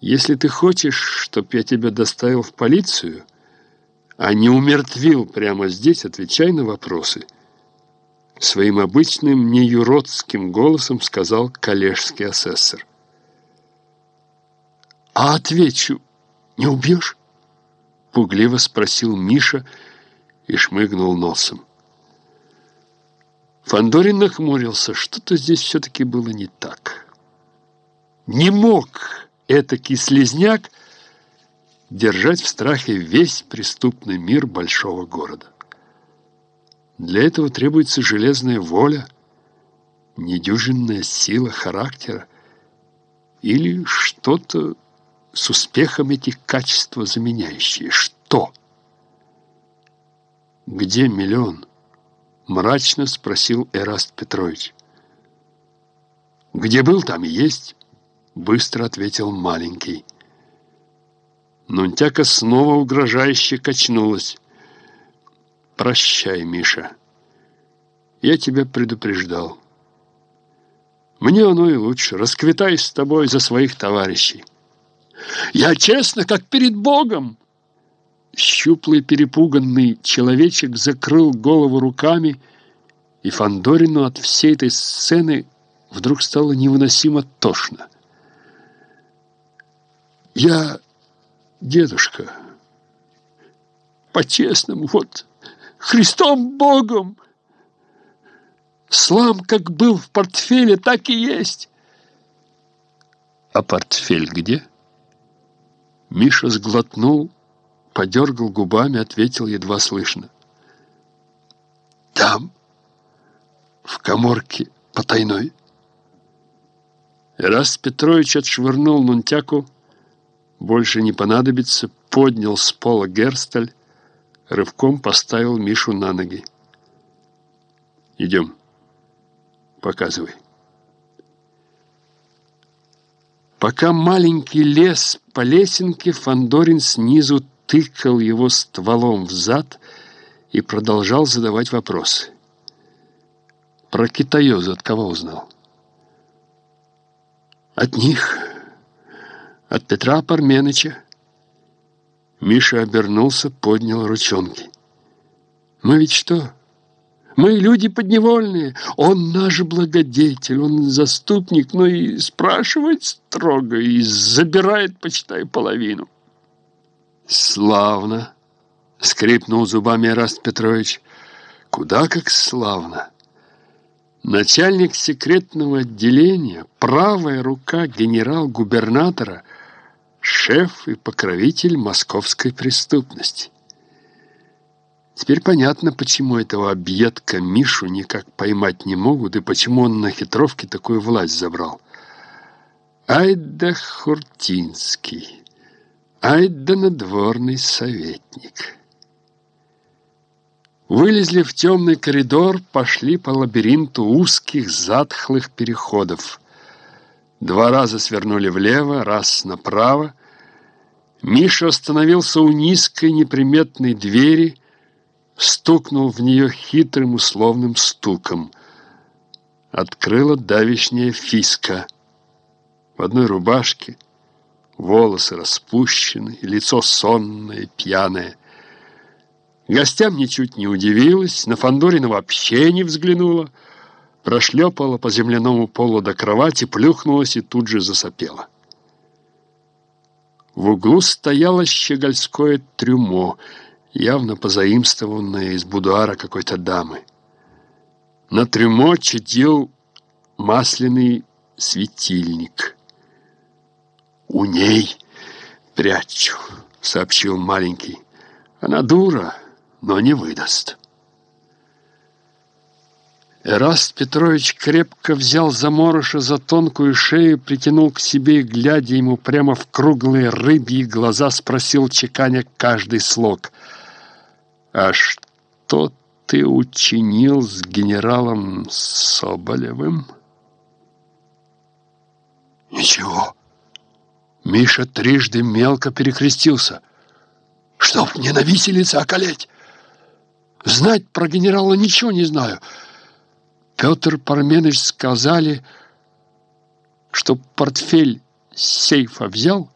Если ты хочешь, чтоб я тебя доставил в полицию, а не умертвил прямо здесь, отвечай на вопросы. Своим обычным неюродским голосом сказал коллежский асессор. «А отвечу, не убьешь?» Пугливо спросил Миша и шмыгнул носом. Фандорин нахмурился. Что-то здесь все-таки было не так. Не мог этакий слезняк держать в страхе весь преступный мир большого города. Для этого требуется железная воля, недюжинная сила характера или что-то с успехом эти качества заменяющие. Что? Где миллион? Мрачно спросил Эраст Петрович. Где был, там и есть. Быстро ответил маленький. Нунтяка снова угрожающе качнулась. «Прощай, Миша. Я тебя предупреждал. Мне оно и лучше. Расквитай с тобой за своих товарищей». «Я честно, как перед Богом!» Щуплый перепуганный человечек закрыл голову руками, и Фандорину от всей этой сцены вдруг стало невыносимо тошно. Я, дедушка, по-честному, вот, Христом Богом, слам как был в портфеле, так и есть. А портфель где? Миша сглотнул, подергал губами, ответил едва слышно. Там, в коморке потайной. Раз Петрович отшвырнул Нунтяку, больше не понадобится, поднял с пола Герсталь, рывком поставил Мишу на ноги. «Идем, показывай». Пока маленький лес по лесенке, Фандорин снизу тыкал его стволом в зад и продолжал задавать вопросы. Про китаёза от кого узнал? От них от Петра Парменыча. Миша обернулся, поднял ручонки. Мы ведь что? Мы люди подневольные. Он наш благодетель, он заступник, но и спрашивает строго, и забирает, почитай, половину. Славно, скрипнул зубами Раст Петрович. Куда как славно. Начальник секретного отделения, правая рука генерал-губернатора – шеф и покровитель московской преступности. Теперь понятно, почему этого объедка Мишу никак поймать не могут и почему он на хитровке такую власть забрал. Ай да Хуртинский, ай да надворный советник. Вылезли в темный коридор, пошли по лабиринту узких затхлых переходов. Два раза свернули влево, раз направо. Миша остановился у низкой неприметной двери, стукнул в нее хитрым условным стуком. Открыла давишняя фиска. В одной рубашке, волосы распущены, лицо сонное, пьяное. Гостям ничуть не удивилась, на Фандорина вообще не взглянула, прошлепала по земляному полу до кровати, плюхнулась и тут же засопела. В углу стояло щегольское трюмо, явно позаимствованное из будуара какой-то дамы. На трюмо чадил масляный светильник. «У ней прячу», — сообщил маленький. «Она дура, но не выдаст». Эраст Петрович крепко взял заморыша за тонкую шею, притянул к себе и, глядя ему прямо в круглые рыбьи глаза, спросил, чеканя каждый слог. «А что ты учинил с генералом Соболевым?» «Ничего». Миша трижды мелко перекрестился. «Чтоб мне на виселице околеть! Знать про генерала ничего не знаю». Петр Парменович сказали, что портфель с сейфа взял,